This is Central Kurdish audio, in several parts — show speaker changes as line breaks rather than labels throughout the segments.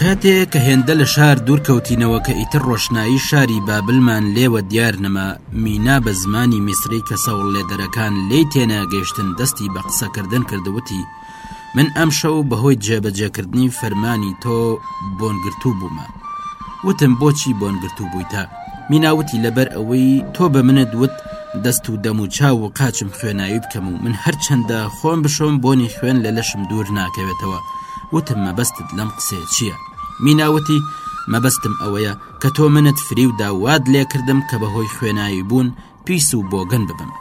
کاتێ کە هێندە لە شار دوور کەوتینەوە کە ئیتر ڕۆشنایی شاری بابلمان لێوە دیار نەما مینا بە زمانی میسری کە سەوڵلێدەرەکان لێی تێناگەیشتن دەستی بە قسەکردن کردووتی من ئەم شەو بەهۆی جێبەجێکردنی فەرمانی تۆ بۆنگرتوو بوومە وتم بۆچی بۆنگرتوو بوویتە میناوتی لەبەر ئەوەی تۆ بە منت وت دەست و دەم و چاو و قاچم خوێناوی بکەم و من هەرچەندە خۆم بشۆم بۆنی خوێن لە لەشم دوور ناکەوێتەوە وتم مەبەستت لەم قسێ چییە؟ میناوتی مەبەستم ئەوەیە کە تۆ منت فریودا واد لێ کردم کە بەهۆی خوێناوی بوون پیس و بۆگەن ببم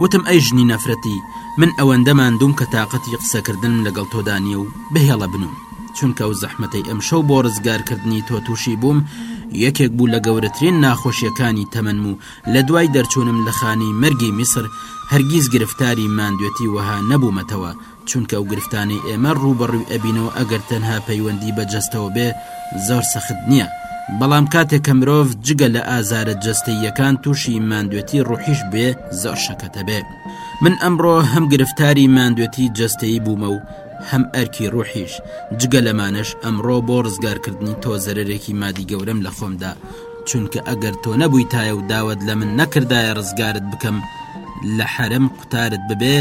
وتم ئەی ژنی نەفرەتی من ئەوەندە مادوم کە تااقەتی قسەکردنم لەگەڵ تۆدا نییە و بهێڵە بنوم چونکە و زەحمەتەی ئەم شەو بۆ ڕزگارکردنی تۆ تووشی بووم یەکێک بوو لە گەورەترین ناخۆشیەکانی تەمەنم و لە دوای دەرچوونم لە خانەی مەرگی میسر هەرگیز گرفتاری ماندوێتی وەها نەبوومەتەوە چونکە ئەو گرفتانەی ئێمە ڕووبەڕوی ئەبینەوە ئەگەر تەنها پەیوەندی بە جەستەوە بێ زۆر سەخت نیە بەڵام کاتێک کە مرۆڤ جگە لە ئازارە جەستەییەکان تووشی ماندوێتی ڕوحیش بێ زۆر شەکەتە بێ من ئەمڕۆ هەم گرفتاری ماندوێتی جەستەیی بوومە و هەم ئەرکی ڕوحیش جگە لەمانەش ئەمڕۆ بۆ ڕزگارکردنی تۆ زەرەرێکی مادی گەورەم لە خۆمدا چونکە ئەگەر تۆ نەبوویتایە و داوەت لە من نەکردایە ڕزگارت بکەم لە حەرم قوتارت ببێ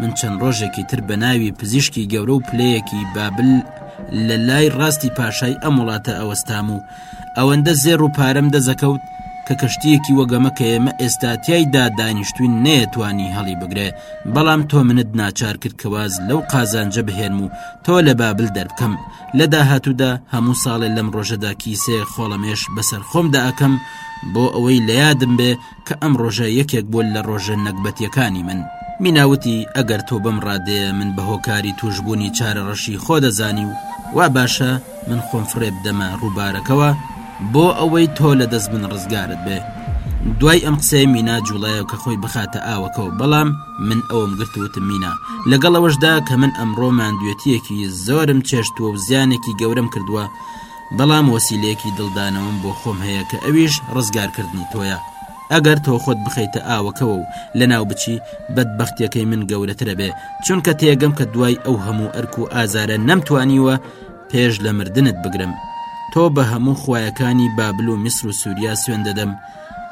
من چەند ڕۆژێکی تر بە ناوی پزیشکی گەورە و پلەیەکی بابل لە لای ڕاستی پاشای ئەم وڵاتە ئەوەستام و ئەوەندە زێر و پارەم دەزەکەوت کە کەشتیەکی وەگەمە کە ئێمە ئێستاتیایدا دانیشتوین نەیەتوانی هەڵی بگرێ بەڵام تۆ منت ناچار کرد کە واز لەو قازانجە بهێنم و تۆ لە بابل دەربکەم لە داهاتوودا هەموو ساڵێ لەم ڕۆژەدا کیسێ خۆڵەمێش بەسەر خۆمدا ئەکەم بۆ ئەوەی لە یادم بێ کە ئەم ڕۆژە یەکێک بۆ لە ڕۆژە نەگبەتیەکانی من میناوتی ئەگەر تۆ بم ڕادێ من بە هۆکاری توشببوونی چارە ڕەشی خۆ دەزانی و وا باشە من خۆم فڕێب دەمە ڕووبارەکەوە بۆ ئەوەی تۆ لە دەست من ڕزگارت بێ دوای ئەم قسەی مینا جوڵایە کە خۆی بخاتە ئاوەکەەوە بەڵام من ئەوم گرت و وتم مینا. لەگەڵ ئەوەشدا کە من ئەمڕۆ ماندوێتییەکی زۆرم چێشتووە و زیانێکی گەورەم کردووە، بەڵام وەسیلەیەکی دڵدانەوەم بۆ خۆم هەیە کە ئەویش ڕزگارکردنی تۆیە. ئەگەر تۆ خۆت بخەیتە ئاوەکەوە و لەناو بچی، بەدبەختییەکەی من گەورەتر ئەبێ، چونکە تێگەم کە دوای ئەو هەموو ئەرک و ئازارە نەمتوانیوە پێش لە مردنت بگرم. تۆ بە هەموو خوایەکانی بابل و میسر و سووریا سوێند دەدەم،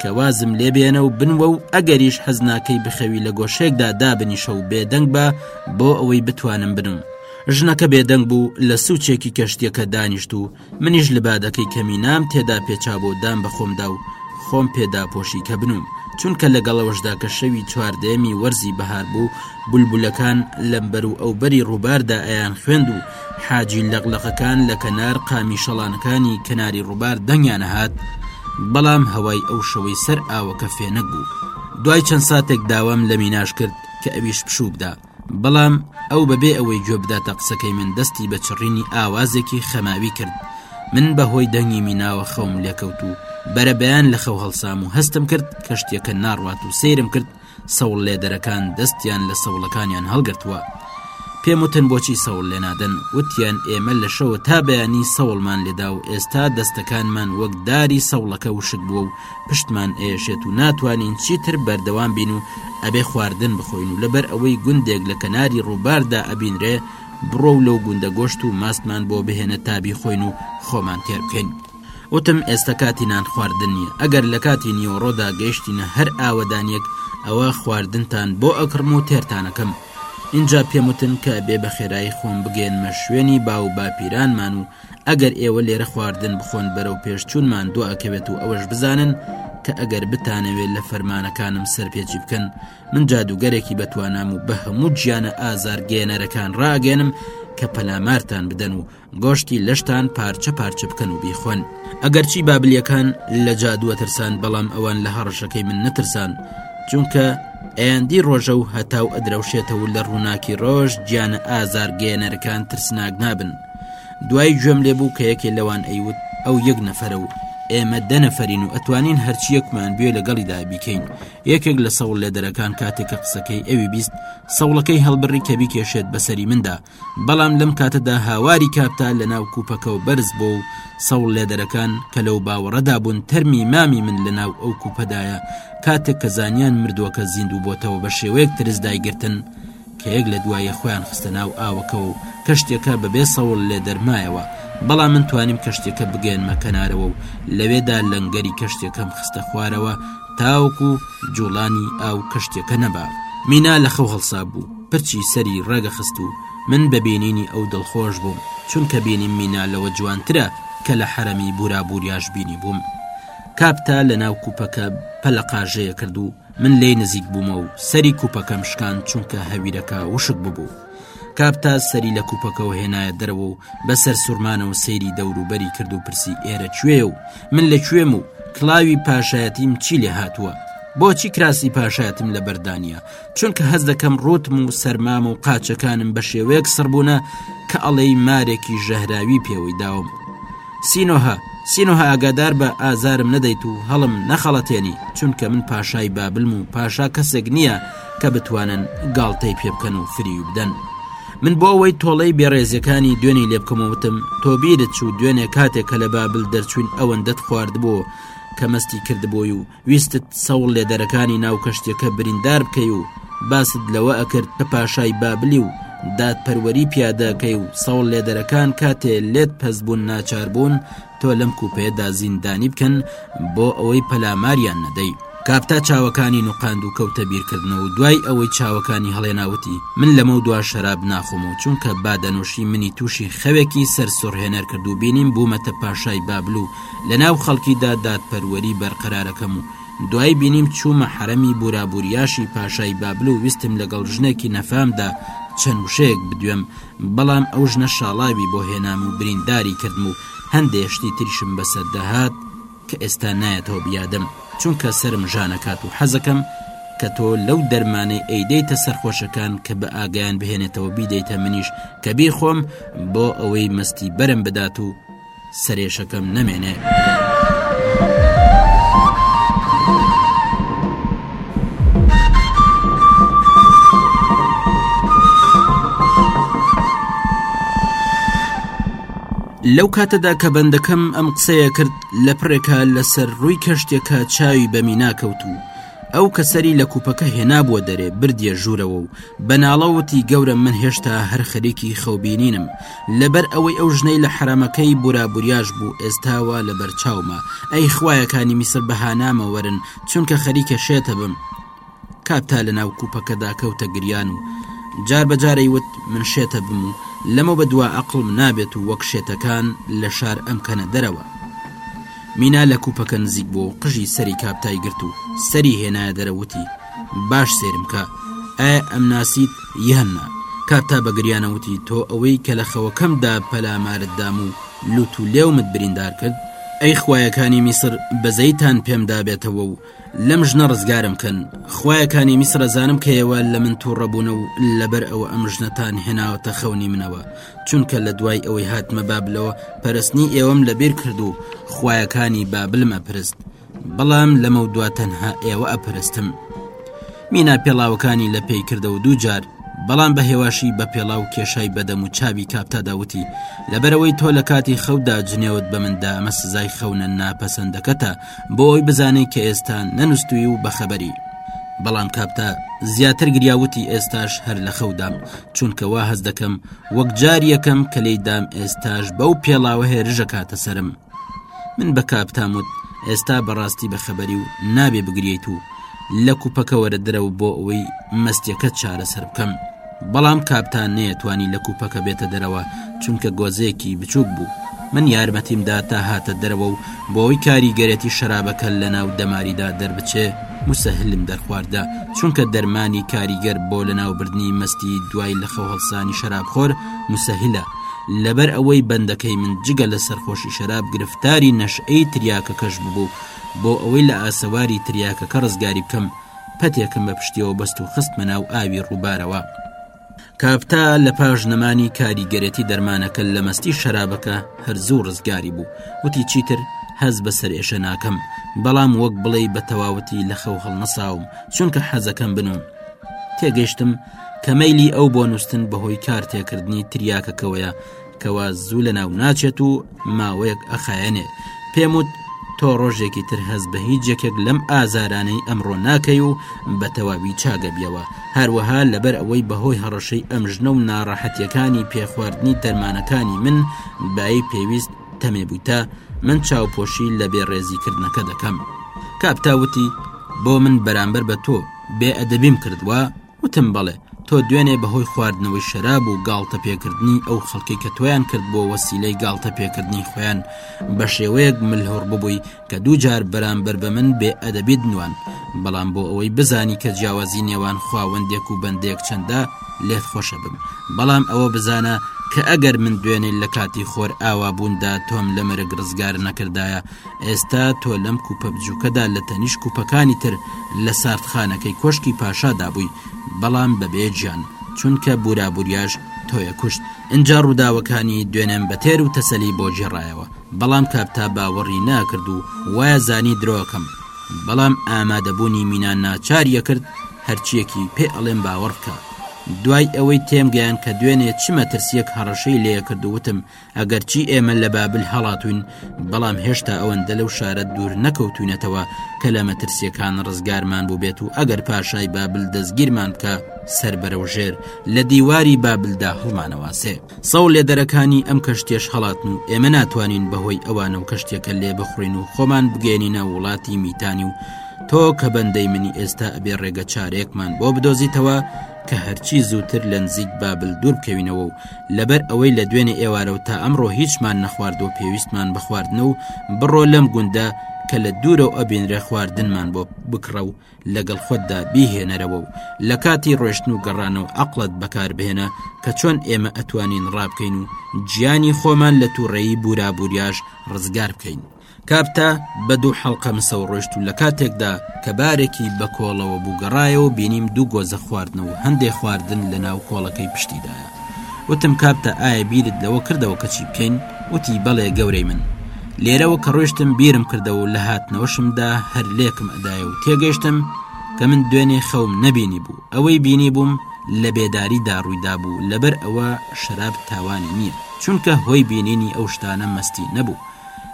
کە وازم لێ بێنە و بنوە و ئەگەریش حەز ناکەی بخەوی لە گۆشێکدا دابنیشە و بێدەنگ بە بۆ ئەوەی بتوانم بنم ژنەکە بێدەنگ بوو لە سوچێکی کەشتیەکە دانیشت و منیش لە بادەکەی کەمی نام تێدا پێچا بۆ دام بە خۆمدا و خۆم پێدا پۆشی کە بنوم چونکە لەگەڵەوەشدا کە شەوی چواردەیەمی وەرزی بەهار بوو بولبولەکان لەمبەر و ئەوبەری ڕووباردا ئەیان خوێند و حاجی لەقلەقەکان لە کەنار قامی شەڵانەکانی کەناری ڕووبار دەنگیانەهات بەڵام هەوای ئەو شەوەی سەر ئاوەکە فێنک بوو دوای چەند ساتێک داوام لە میناش کرد کە ئەویش پشوبدا بەڵام ئەو بەبێ ئەوەی گوێ بداتە قسەکەی من دەستی بە چڕینی ئاوازێکی خەماوی کرد من بەهۆی دەنگی میناوە خەوم لێکەوت و بەرەبەیان لە خەو هەڵسام و هەستم کرد کەشتەکە ناڕوات و سیرم کرد سەوڵ لێدەرەکان دەستیان لە سەوڵەکانیان هەڵگرتووە پێم وتن بۆچی سەوڵ لێنادەن وتیان ئێمە لە شەوە تا بەیانی سەوڵمان لێدا و ئێستا دەستەکانمان وەک داری سەوڵەکە وشک بووە و پشتمان ئێشێت و ناتوانین چیتر بەردەوام بین و ئەبێ خواردن بخۆین و لەبەر ئەوەی گوندێک لە کەناری ڕووباردا ئەبینرێ بڕۆ و لەو گوندە گۆشت و ماستمان بۆ بهێنە تابی خۆین و خۆمان تێر بکەین. وتم ئێستا کاتی نان خواردن نیە ئەگەر لەکاتی نیوەڕۆدا گەیشتینە هەر ئاوەدانیەک ئەوا خواردنتان بۆ ئەکڕم و تێرتانەکەم ئینجا پێم وتن کە ئەبێ بەخێرایی خۆم بگەیەنمە شوێنی باوو باپیرانمان و ئەگەر ئێوە لێرە خواردن بخۆن بەرەو پێش چوونمان دوا ئەکەوێت و ئەوەش بزانن کە ئەگەر بتانەوێت لە فەرمانەکانم سەرپێچی بکەن من جادوگەرێکی بەتوانام و بە هەموو گیانە ئازار گەیەنەرەکان ڕاگەێنم کە پەلامارتان بدەن و گۆشتی لەشتان پارچە پارچە بکەن و بیخۆن ئەگەرچی بابلیەکان لە جادووە ترسان بەڵام ئەوان لە هەڕەشەکەی من نەترسان چونکە ئەیاندی ڕۆژە و هەتاو ئەدرەوشێتەوە لە ڕووناکی ڕۆژ گیانە ئازارگەێنەرەکان ترسناک نابن دوای گوێم لێ بوو کە یەکێ لەوان ئەیوت ئەو یەک نەفرە و ئێمە دەنەفرین و ئەتوانین هەرچیەکمان بێ لەگەڵی دابیکەین یەکێک لە سەوڵ لێدەرەکان کاتێک کە قسەکەی ئەوی بیست سەوڵەکەی هەڵبڕی کە بیکێشێت بەسەری مندا بەڵام لەم کاتەدا هاواری کاپتا لە ناو کوپەکەەوە بەرز بۆ و سەوڵ لێدەرەکان کە لەو باوەڕەدا بوون تەرمی مامی من لە ناو ئەو کوپەدایە کاتێک کە زانیان مردووەکە زیندوو بۆتەوە بە شێوەیەک ترس دایگرتن کە یەک لە دوایە خۆیان خستە ناو ئاوەکەەوە و کەشتێکە بەبێ سەوڵ لێ دەرمایەوە بەڵام من توانیم کەشتێکە بگەێنمە کەنارەوە و لەوێدا لەنگەری کەشتێکەم خستە خوارەوە تاوەکو جوڵانی ئاو کەشتیەکە نەبا مینا لە خەو هەڵسا بوو پرچی سەری ڕێگەخست و من بە بینینی ئەو دڵخۆش بووم چونکە بینی مینا لەوە جوانترە کە لە حرەمی بورابوریاش بینی بووم کاپتا لە ناو کوپەکە پەلە قاژەیە کرد و من لی نزیک بوومە و سەری کوپەکەم شکان چونکە هەویرەکە وشک ببوو کاپتاس سەری لە کوپەکەەوە هێنایە دەرەوە و بە سەرسوورمانەوە سەیری دەوروبەری کرد و پرسی ئێرە کوێ و من لە کوێم و کلاوی پاشایەتیم چی لێ هاتووە بۆچی کراسی پاشایەتم لە بەردانە چونکە هەز دەکەم ڕوتم و سەرمام و قاچەکانم بە شێوەیەک سڕبوونە کە ئەڵێی مارێکی ژەهراوی پێوەی داوم سینۆهە، سینۆهە ئاگادار بە ئازارم نەدەیت و هەڵم نەخەڵەتێنی، چونکە من پاشای بابلم و پاشا کەسێک نییە کە بتوانن گاڵتەی پێ بکەن و فریوی بدەن. من بۆ ئەوەی تۆڵەی بێڕێزیەکانی دوێنی لێ بکەمەوتم تۆ بیرت چوو دوێنێ کاتێک کە لە بابل دەرچوین ئەوەندەت خواردبوو کە مەستی کردبووی و ویستت سەوڵ لێدەرەکانی ناو کەشتیەکە بریندار بکەی و باست لەوە ئەکرد بە پاشای بابلی و دادپەروەری پیادەکەی و سەوڵ لێدەرەکان کاتێ لێت پەس بوون ناچار بوون تۆ لەم کوپەیەدا زیندانی بکەن بۆ ئەوەی پەلاماریان نەدەی کاپتا چاوەکانی نوقاند و کەوتە بیرکردنەوە و دوای ئەوەی چاوەکانی هەڵێناوتی من لەمە و دوا شەراب ناخۆم و چونکە بادەنوشی منی تووشی خەوێکی سەر سڕهێنەر کردو بینیم بوومەتە پاشای بابل و لەناو خەڵکیدا دادپەروەری بەرقەرارەکەم و دوای بینیم چوومە حەرەمی بورابوریاشی پاشای بابل و ویستم لەگەڵ ژنێکی نەفامدا چەند وشەیەک بدوێم بەڵام ئەو ژنە شاڵاوی بۆ هێنام و برینداری کردم و هەندێشتی تریشم بەسەردەهات کە ئێستا نایەتەوە بیادم چونکە سرم ژانەکات و حەزەکەم کە تۆ لەو دەرمانەی ئەیدەیتە سەرخۆشەکان کە بە ئاگیان بهێنێتەوە بیدەیتە منیش کە بیخۆم بۆ ئەوەی مەستی بەرم بدات و سەرێشەکەم نەمێنێلەو کاتەدا کە بەندەکەم ئەم قسەیە کرد لە پرێکە لەسەر ڕووی کەشتێکە چاوی بە مینا کەوت و ئەو کە سەری لە کوپەکە هێنابووە دەرێ بردیە ژوورەوە و بەناڵەوتی گەورە من هێشتا هەر خەریکی خەوببینینم لەبەر ئەوەی ئەو ژنەی لە حەرەمەکەی بورا بوریاش بوو ئێستا وا لەبەر چاومە ئەی خوایەکانی میسر بەهانامە وەرن چونکە خەریکە شێتە بم کاک تا لە ناو کوپەکەدا کەوتە گریان و جار بە جارەی وت من شێتە بم و لەمە بە دوا ئەقلم نابێت و وەک شێتەکان لە شار ئەم کەنە دەرەوە مینا لە کوپەکە نزیک بۆ قژی سەری کاپتای گرت و سەری هێنایە دەرەوتی باش سێرم کە ئەم ناسیت یهننا کات تا بەگریانە وتی تۆ ئەوەی کە لە خەوەکەمدا پەلامارت دام و لوت و لێومت بریندار کرد ئەی خویەکانی میسر بەزەیتان پێمدابێتەوە و لەم ژنە ڕزگارم کەن خویەکانی میسرەزانم کەەوە لە من تووڕەبوونە و لەبەر ئەوە ئەم ژنەتان هێناوەتە خەونی منەوە چونکە لە دوای ئەوەی هاتمە بابلەوە پەرستنی ئێوەم لەبیر کرد و خویەکانی بابلمە پرست بەڵام لەمەودوا تەنها ئێوە ئەپەرستم مینا پێڵاوەکانی لە پێی کردە و دووجار بەڵام بە هێواشی بە پێڵا و کێشای بەدەم و چاوی کاپتا داوتی لەبەرەوەی تۆ لە کاتی خەودا جنێوت بە مندا ئەمە سزای خەونە ناپەسەندەکەتە بۆ ئەوی بزانێت کە ئێستا نەنووسوی و بەخەبەری بەڵام کاپتا زیاتر گریاوتی ئێستاش هەر لە خەودام چونکە وا هەز دەکەم وەک جار یەکەم کە لێی دام ئێستاش بەو پێڵاوە هێرشەکاتە سرم من بە کاپتام وت ئێستا بەڕاستی بەخەبەری و نابێ بگریت و لە کوپەکەوەرە درەوە بۆ ئەوەی مەستیەکەت چارەسەر بکەم بەڵام کاپتان نەیەتوانی لە کوپەکە بێتە دەرەوە چونکە گۆزەیەکی بچووک بوو من یارمەتیمدا تا هاتە دەرەوە و بۆی کاریگەرێتی شەرابەکە لە ناو دەماریدا دەربچێ مسەهلم دەرخواردە چونکە دەرمانی کاریگەر بۆ لە ناوبردنی مەستی دوای لە خەوهڵسانی شەرابخۆر مسەهلە لەبەر ئەوەی بەندەکەی من جگە لە سەرخۆشی شەراب گرفتاری نەشئی تریاکەکەش ببوو بۆ ئەوەی لە ئاسەواری تریاکەکە ڕزگاری بکەم پەتێکم بە پشتیەوە بەست و خستمە ناو ئاوی ڕووبارەوە کاپتا لە پاش نەمانی کاریگەرێتی دەرمانەکە لە مەستی شەرابەکە هەرزوو ڕزگاری بوو وتی چیتر هەز بە سەرێشە ناکەم بەڵام وەک بڵێ بە تەواوەتی لە خەو هەڵنەساوم چونکە حەزەکەم بنوم تێگەشتم کە مەیلی ئەو بۆ نووسن بەهۆی کار تێکردنی تریاکەکەوەیە کەوا زوو لە ناو ناچێت و ماوەیەک ئەخایەنێ پێم وت تۆ ڕۆژێکی تر هەز بە هیچ یەکێک لەم ئازارانەی ئەمڕۆ ناکەی و بە تەواوی چاگەبیەوە هەروەها لەبەر ئەوەی بەهۆی هەڕەشەی ئەمژنە و ناڕەحەتیەکانی پێخواردنی دەرمانەکانی من بای پێویست تەمێ بوویتە من چاوپۆشی لە بێ ڕێزیکردنەکە دەکەم کاپتاوتی بۆ من بەرامبەر بە تۆ بێ ئەدەبیم کردوە وتم بەڵێ تۆ دوێنێ بەهۆی خواردنەوەی شەراب و گاڵتە پێکردنی ئەو خەڵکی کە تۆیان کرد بۆ وەسیلەی گاڵتە پێکردنی خۆیان بە شێوەیەک ملهوڕ ببووی کە دووجار بەرامبەر بە من بێ ئەدەبیت نوان بەڵام بۆ ئەوەی بزانی کە جیاوازی نێوان خواوەندێک و بەندێک چەندە لێت خۆشە بم بەڵام ئەوە بزانە کە ئەگەر من دوێنێ لە کاتی خۆر ئاوا بووندا تۆم لە مەرگ ڕزگار نەکردایە ئێستا تۆ لەم کوپە بچووکەدا لە تەنیش کوپەکانی تر لە ساردخانەکەی کۆشکی پاشادا بووی بەڵام بەبێ گیان چونکە بورابوریاش تۆیە کوشت ئەجا ڕووداوەکانی دوێنێم بە تێر و تەسەلی بۆ جێڕایەوە بەڵام کاپتا باوەڕی ناکرد و وایە زانی درۆکەم بەڵام ئامادەبوونی مینا ناچاریە کرد هەرچیەکی پێ ئەڵێم باوەڕکە دوای ئەوەی تێمگەیان کە دوێنێ چمە ترسیەک هەڕەشەی لێ کرد و وتم ئەگەرچی ئێمە لە بابل هەڵاتوین بەڵام هێشتا ئەوەندە لەو شارە دوور نەکەوتوینەتەوە کە لە مەترسیەکان ڕزگارمان بوو بێت و ئەگەر پاشای بابل دەستگیرمان بکە سەر بەرەو ژێر لە دیواری بابلدا هەڵمانەواسێ سەو لێدەرەکانی ئەم کەشتێش هەڵاتن و ئێمە ناتوانین بەهۆی ئەوانە و کەشتێکە لێ بخڕین و خۆمان بگەێنینە وڵاتی میتانی و تۆ کە بەندەی منی ئێستا ئەبێ ڕێگە چارێکمان بۆ بدۆزیتەوە کە هەرچی زووتر لە نزیک بابل دوور بکەوینەوە و لەبەر ئەوەی لە دوێنێ ئێوارە و تا ئەمڕۆ هیچمان نەخواردوە پێویستمان بە خواردنە و بڕۆ لەم گوندە کە لە دوورە و ئەبینرە خواردنمان بۆ بکڕە و لەگەڵ خۆتدا بیهێنەرەوە و لە کاتی ڕۆشتن و گەڕانە و عقلت بەکاربهێنە کە چۆن ئێمە ئەتوانین ڕابکەین و گیانی خۆمان لە تووڕەیی بورابوریاش ڕزگار بکەین کابتە بە دوو حەڵقە مسەوە ڕۆشت و لە کاتێکدا کە بارێکی بە کۆڵەوە بوو گەڕایەوە بینیم دوو گۆزە خواردنە و هەندێ خواردن لە ناو کۆڵەکەی پشتیدایە وتم کابتە ئایا بیرت لەوە کردەوە کەچی بکەین وتی بەڵێ گەورەی من لێرەوە کە ڕۆشتم بیرم کردەوە و لە هاتنەوەشمدا هەر لێکم ئەدایە و تێگەشتم کە من دوێنێ خەوم نەبینی بوو ئەوەی بینی بووم لە بێداریدا ڕوویدا بوو لەبەر ئەوە شەراب تاوانی نییە چونکە هۆی بینینی ئەو شتانە مەستی نەبوو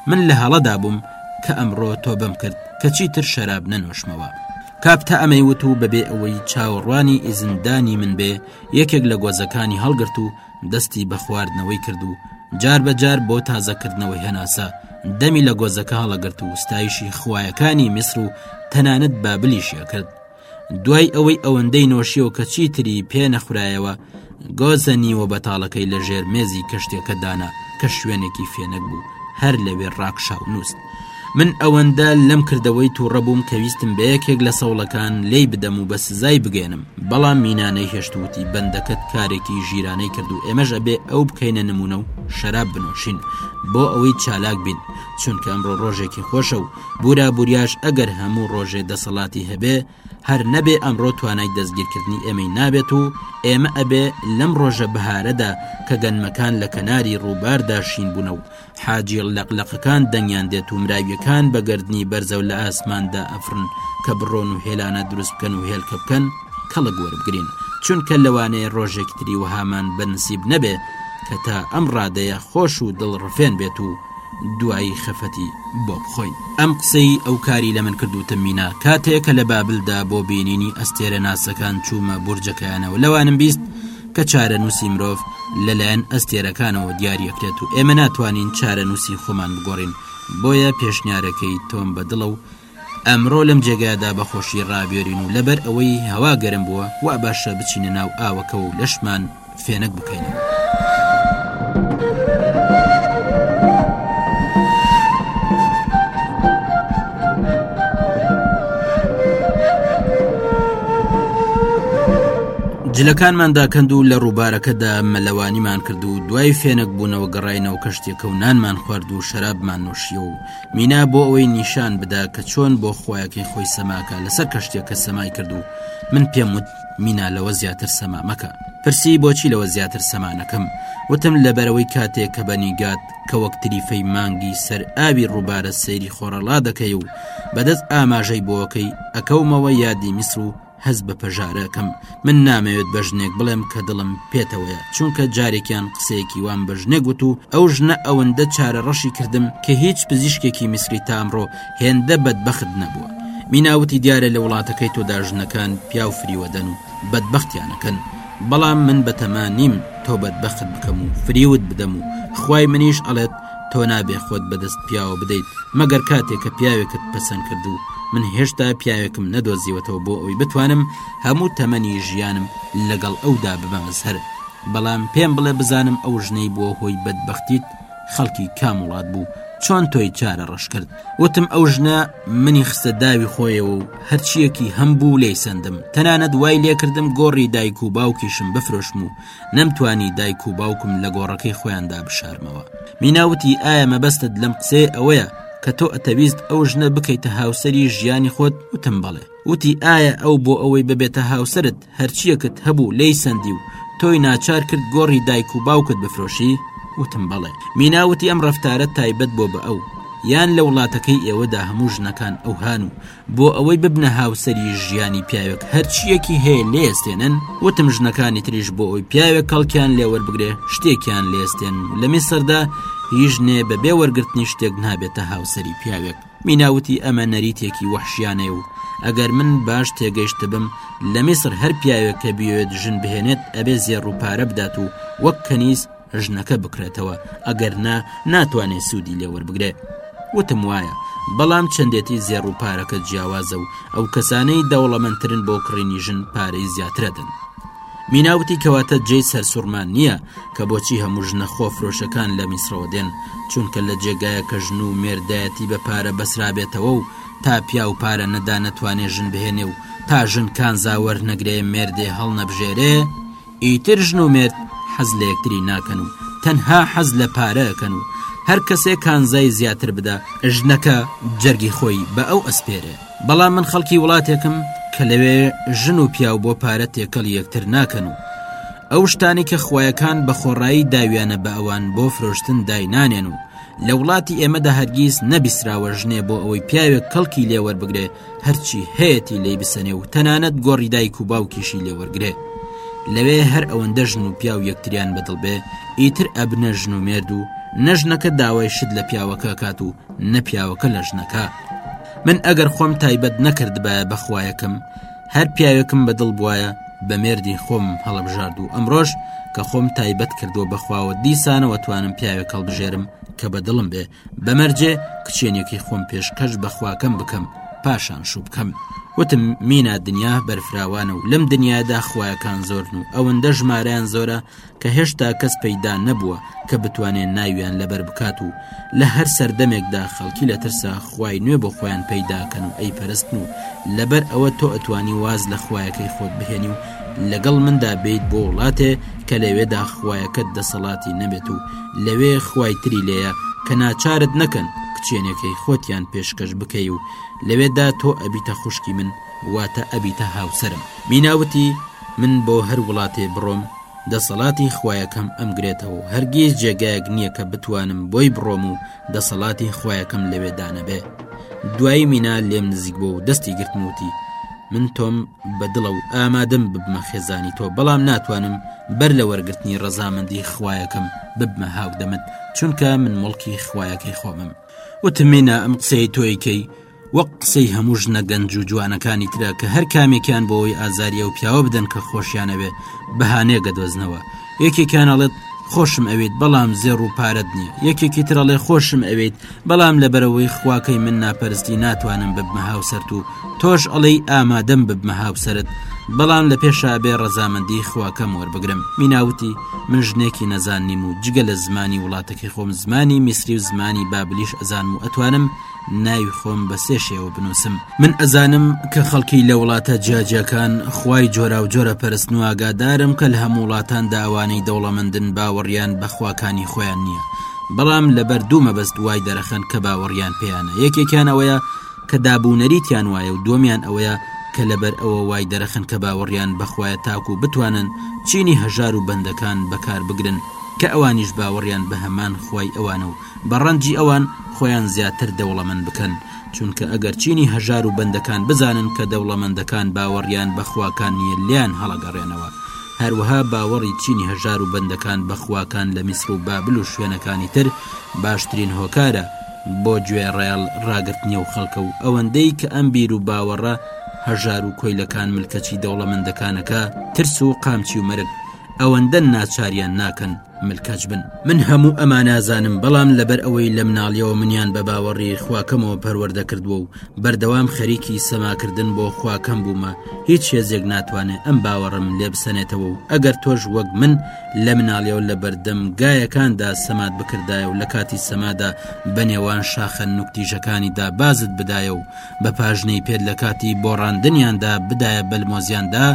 من لە هەڵەدا بووم کە ئەمڕۆ تۆبەم کرد کە چیتر شەراب نەنۆشمەوە کاپتە ئەمەی وت و بەبێ ئەوەی چاوەڕوانی ئیزندانی من بێ یەکێک لە گۆزەکانی هەڵگرت و دەستی بە خواردنەوەی کرد و جار بە جار بۆ تازەکردنەوەی هەناسە دەمی لە گۆزەکە هەڵەگرت و ستایشی خویەکانی میسر و تەنانەت بابلیشە کرد دوای ئەوەی ئەوەندەی نۆشیەوە کە چیتری پێ نەخورایەوە گۆزە نیوە بەتاڵەکەی لە ژێر مێزی کەشتێکە دانا کە شوێنێکی فێنک بوو هەر لەوێ ڕاکشا و نووست من ئەوەندە لەم کردەوەی تووڕە بووم کە ویستم بە یەکێک لە سەوڵەکان لی بدەم و بە سزای بگەێنم بەڵام مینانەی هێشتوتی بەندەکەت کارێکی ژیرانەی کرد و ئێمەش ئەبێ ئەو بکەینە نمونە و شەراب بنۆشین بۆ ئەوەی چالاک بین چونکە ئەمڕۆ ڕۆژێکی خۆشە و بورا بوریاش ئەگەر هەموو ڕۆژێ دەسەڵاتی هەبێ هەر نەبێ ئەمڕۆ توانای دەستگیرکردنی ئێمەی نابێت و ئێمە ئەبێ لەم ڕۆژە بەهارەدا کە گەنمەکان لە کەناری ڕووباردا شین بوونە و حاجی لەقلەقەکان دەنگیان دێت و مراویەکان بە گردردنی بەرزەو لە ئاسماندا ئەفرن کە بڕۆن و هێلانە دروست بکەن و هێلکە بکەن کەڵک وەربگرین چونکە لەوانەیە ڕۆژێکتری وهامان بەنسیب نەبێ کە تا ئەم ڕادەیە خۆش و دڵڕفێن بێت و دوایی خەفەتی بۆ بخۆین ئەم قسەی ئەو کاری لە من کردوتە مینا کاتێک کە لە بابلدا بۆ بینینی ئەستێرە ناسەکان چوومە بورجەکەیانەوە لەوانم بیست کە چارە نووسی مرۆڤ لەلایەن ئەستێرەکانەوە دیارەکرێت و ئێمە ناتوانین چارە نووسی خۆمان بگۆڕین بۆیە پێشنیارەکەی تۆم بە دڵە و ئەمڕۆ لەم جێگادا بە خۆشی ڕابێرین و لەبەر ئەوەی هەوا گەرم بووە وا باشە بچینە ناو ئاوەکە و لەشمان فێنک بکەینەوە. جلەکانمان داکەند و لە ڕووبارەکەدا مەلەوانیمان کرد و دوای فێنک بوونەوە گەڕینەوە کەشتێکە و نانمان خوارد و شەرابمان نوۆشیە و مینا بۆ ئەوەی نیشان بدا کە چۆن بۆ خۆیەکەی خۆی سەماکە لەسەر کەشتێک کە سەمای کرد و من پێم وت مینا لەوە زیاتر سەما مەکە پرسی بۆچی لەوە زیاتر سەمانەکەم وتم لەبەرەوەی کاتێک کە بەنیگات کە وەک تریفەی مانگی سەر ئاوی ڕووبارە سەیری خۆڕەڵا دەکەی و بەدەست ئاماژەی بۆکەی ئەکەومەوە یادی میسر و هەست بە پەژارە ئەکەم من نامەوێت بە ژنێک بڵێم کە دڵم پێتەوەیە چونکە جارێکیان قسەیەکی وام بە ژنێک وت و ئەو ژنە ئەوەندە چارە ڕەشی کردم کە هیچ پزیشکێکی میسری تامڕۆ هێندە بەدبەخت نەبووە میناوتی دیارە لە وڵاتەکەی تۆدا ژنەکان پیاو فریوەدەن و بەدبختیانەکەن بەڵام من بەتەما نیم تۆ بەدبخت بکەم و فریوت بدەم و خی منیش ئەڵێت تۆ نابێ خۆت بەدەست پیاوە بدەیت مەگەر کاتێک کە پیاوێکت پەسەند کرد و من هێشتا پیاوێکم نەدۆزیوەتەوە بۆ ئەوی بتوانم هەموو تەمەنی ژیانم لەگەڵ ئەودا ببەمە سەر بەڵام پێم بڵێ بزانم ئەو ژنەی بووە هۆی بەدبختیت خەڵکی کام وڵات بوو چۆن تۆی چارە ڕەش کرد وتم ئەو ژنە منی خستە داوی خۆیەوە و هەرچیەکی هەم بوو لی سندم تەنانەت وای لێکردم گۆڕی دایک و باوکیشم بفرۆشم و نەمتوانی دایک و باوکم لە گۆڕەکەی خۆیاندا بشارمەوە مینا وتی ئایا مەبەستت لەم قسەی ئەوەیە کە تۆ ئەتەویست ئەو ژنە بکەیتە هاوسەری ژیانی خۆت وتم بەڵێ وتی ئایا ئەو بۆ ئەوەی ببێتە هاوسرت هەرچیەکت هەبوو لی سندی و تۆی ناچار کرد گۆڕی دایک و باوکت بفرۆشی وتم بەڵێ میناوتی ئەم ڕفتارە تایبەت بۆ بە ئەو یان لە وڵاتەکەی ئێوەدا هەموو ژنەکان ئەوهان و بۆ ئەوەی ببنە هاوسەری ژیانی پیاوێک هەرچیەکی هەیە لێستێنن وتم ژنەکانی تریش بۆ ئەوی پیاوێک کەڵکیان لێوەربگرێ شتێکیان لێستێن و لە میسەردا هیژنێ بە بێ وەرگرتنی شتێک نابێتە هاوسەری پیاوێک میناوتی ئەمە نەریتێکی وەحشیانەیە و ئەگەر من باش تێگەیشت بم لە میسر هەر پیاوێک کە بیوێت ژن بهێنێت ئەبێ زێڕ و پارە بدات و وەک کەنیز ژنەکە بکرێتەوە ئەگەر نا ناتوانێ سوودی لێ وەربگرێ وتم وایە بەڵام چەندێتی زێڕ و پارەکە جیاوازە و ئەو کەسانەی دەوڵەمەندترن بۆ کڕینی ژن پارەی زیاترەدەن میناوتی کەواتە جێی سەرسوڕمان نییە کە بۆچی هەموو ژنە خۆ فرۆشەکان لە میسرەوە دێن چونکە لە جێگایە کە ژن و مێردایەتی بە پارە بەسرابێتەوە و تا پیا و پارە نەدا نەتوانێ ژن بهێنێ و تا ژن کانزاوەر نەگرێ مێردێ هەڵنەبژێرێ ئیتر ژن و مێرد حەز لە یەکتری ناکەن و تەنها حەز لە پارە ئەکەن و هەر کەسێ کانزای زیاتر بدا ژنەکە جەرگی خۆی بە ئەو ئەسپێرێ بەڵام من خەڵکی وڵاتێکم کە لەوێ ژن و پیاو بۆ پارە تێکەڵ یەکتر ناکەن و ئەو شتانی کە خویەکان بە خۆڕایی داویانە بە ئەوان بۆ فرۆشتن داینانێن و لە وڵاتی ئێمەدا هەرگیز نەبیسراوە ژنێ بۆ ئەوەی پیاوێک کەڵکی لێوەربگرێ هەرچی هەیەتی لێی بسەنێ و تەنانەت گۆڕی دایک و باوکیشی لێوەرگێ لەوێ هەر ئەوەندە ژن و پیاو یەکتریان بەدڵ بێ ئیتر ئەبنە ژن و مێرد و نەژنەکە داوای شت لە پیاوەکە کات و نەپیاوەکە لە ژنەکە من ئەگەر خۆم تایبەت نەکردبایە بەخوایەکەم هەر پیاوێکم بەدڵ بواە بە مێردی خۆم هەڵبژارد و ئەمڕۆژ کە خۆم تایبەت کردووە بەخواوە دیسانەوە توانم پیاوێک هەڵبژێرم کە بە دڵم بێ بەمەرجێ کچێنێکی خۆم پێشکەش بەخواکەم بکەم پاشان شوو بکەم وتم مینا دنیا بەرفراوانە و لەم دنیادا خویەکان زۆرن و ئەوەندە ژمارەیان زۆرە کە هێشتا کەس پەیدا نەبووە کە بتوانێت ناویان لەبەر بکات و لە هەر سەردەمێکدا خەڵکی لە ترسا خوای نوێ بۆ خۆیان پەیداکەن و ئەی پەرستن و لەبەر ئەوە تۆ ئەتوانی واز لە خویەکەی خۆت بهێنی و لەگەڵ مندا بیت بۆ وڵاتێ کە لەوێدا خویەکەت دەسەڵاتی نەبێت و لەوێ خوای تری لێیە کە ناچارت نەکەن کچێنەکەی خۆتیان پێشکەش بکەی و لەوێدا تۆ ئەبیتە خوشکی من واتە ئەبیتە هاوسرم میناوتی من بۆ هەر وڵاتێ بڕۆم دەسەڵاتی خویەکەم ئەمگرێتەوە هەرگیز جێگایەک نییە کە بتوانم بۆی بڕۆم و دەسەڵاتی خویەکەم لەوێدانەبێ دوایی مینا لێم نزیک بۆ و دەستی گرتموتی من تۆم بە دڵە و ئامادەم ببمە خێزانی تۆ بەڵام ناتوانم بەر لە وەرگرتنی ڕەزامەندی خویەکەم ببمە هاودەمت چونکە من مڵکی خویەکەی خۆمم وتمینە ئەم قسەی تۆیکەی وەک قسەی هەموو ژنە گەنج و جوانەکانی ترە کە هەر کامێکیان بۆی ئازاریە و پیاوە بدەن کە خۆشیانەوێ بەهانەیە گەدۆزنەوە یەکێکیانەڵێت خۆشم ئەوێت بەڵام زێڕ و پارەت نییە یەکێکی ترەڵێ خۆشم ئەوێت بەڵام لەبەرەوەی خواکەی من ناپەرستی ناتوانم ببمە هاوسەرت و تۆش ئەڵێی ئامادەم ببمە هاوسرت بەڵام لە پێشا بێ ڕەزامەندی خواکەم وەربگرم میناوتی من ژنێکی نەزان نیم و جگە لە زمانی وڵاتەکەی خۆم زمانی میسری و زمانی بابلیش ئەزانم و ئەتوانم ناوی خۆم بە سێ شێوە بنووسم من ئەزانم کە خەڵکی لە وڵاتە جیاجیاکان خوای جۆراوجۆرە پەرستن و ئاگادارم کە لە هەموو وڵاتاندا ئەوانەی دەوڵەمەندن باوەڕیان بە خواکانی خۆیان نییە بەڵام لەبەر دوو مەبەست وای دەرەخەن کە باوەڕیان پێیانە یەکێکیان ئەوەیە کە دابوونەریتیان وایە و دووەمیان ئەوەیە کە لەبەر ئەوە وای دەرەخەن کە باوەڕیان بەخوایە تاکو و بتوانن چینی هەژار و بەندەکان بەکار بگرن کە ئەوانیش باوەڕیان بە هەمان خوای ئەوانە و بە ڕەنجی ئەوان خۆیان زیاتر دەوڵەمەند بکەن، چونکە ئەگەر چینی هەژار و بەندەکان بزانن کە دەوڵەمەندەکان باوەڕیان بە خواکان نییە لێیان هەڵەگەڕێنەوە، هەروەها باوەڕی چینی هەژار و بەندەکان بە خواکان لە میسر و بابل و شوێنەکانی تر باشترین هۆکارە بۆ گوێڕایەڵ ڕاگرتنی ئەو خەڵکە و ئەوەندەی کە ئەم بیر و باوەڕە هەژار و کۆیلەکان ملکەچی دەوڵەمەندەکانەکە ترس و قامچی و مەرگ ئەوەندە ناچاریان ناکەن ملکەچ بن من هەموو ئەمانازانم بەڵام لەبەر ئەوەی لە مناڵیەوە منیان بە باوەڕی خواکەمەوە پەروەەردە کردووە و بەردەوام خەریکی سەماکردن بۆ خواکەم بوومە هیچ هێزێک ناتوانێت ئەم باوەڕم لێ بسەنێتەوە و ئەگەر تۆش وەک من لە مناڵیەوە لە بەردەم گایەکاندا سەمات بکردایە و لە کاتی سەمادا بە نێوان شاخە نوکتیژەکانیدا بازت بدایە و بە پاژنەی پێت لە کاتی بۆڕاندنیاندا بدایە بەلمۆزیاندا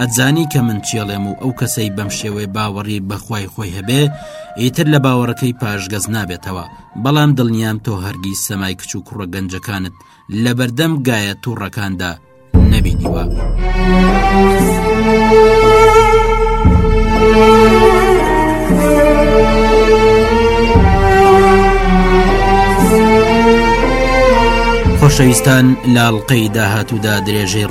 ئەتزانی کە من چێڵێم و ئەو کەسەی بەم شێوەیە باوەڕی بەخوای خۆی هەبێ ئیتر لە باوەڕەکەی پاشگەز نابێتەوە بەڵام دڵنیام تۆ هەرگی سەمای کچ و کوڕە گەنجەکانت لە بەردەم گایە تووڕەکاندا نەبینیوە. خۆشەویستان لاڵقەی داهاتوودا درێژەی